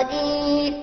قدير